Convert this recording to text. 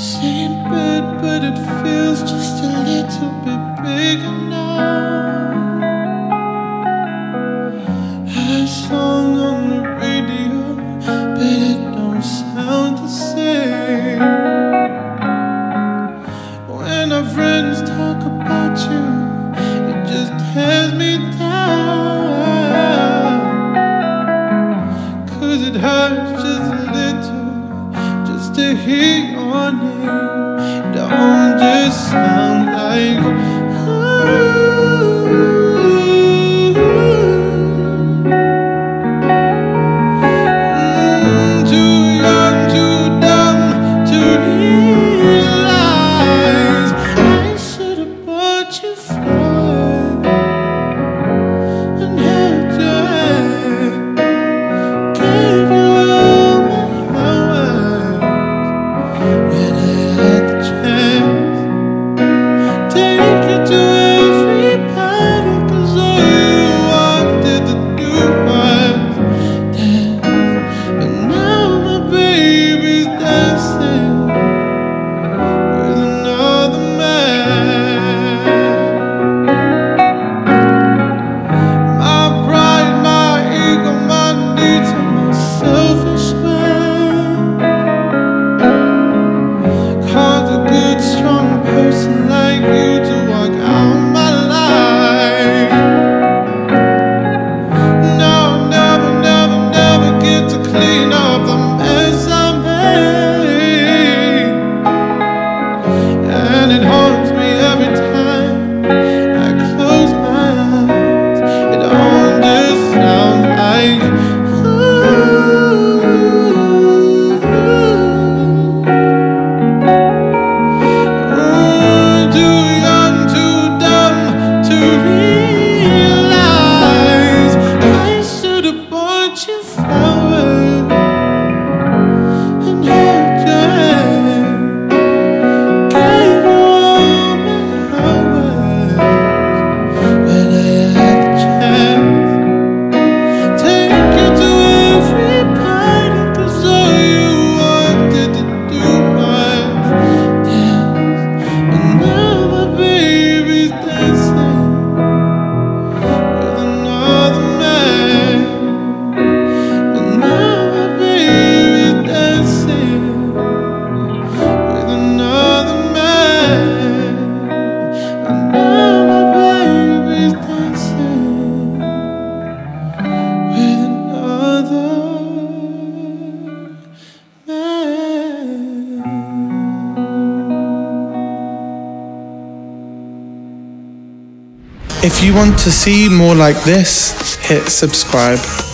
Same bed, but it feels just a little bit bigger now. I song on the radio, but it don't sound the same. When our friends talk about you, it just tears me down. Cause it hurts just a little to hear your name. And I understand. Yeah. If you want to see more like this, hit subscribe.